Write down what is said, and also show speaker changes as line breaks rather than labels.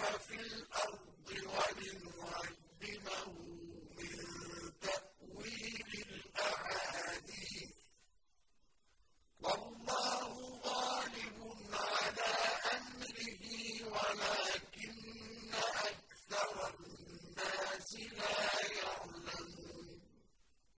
فِي الْأَرْضِ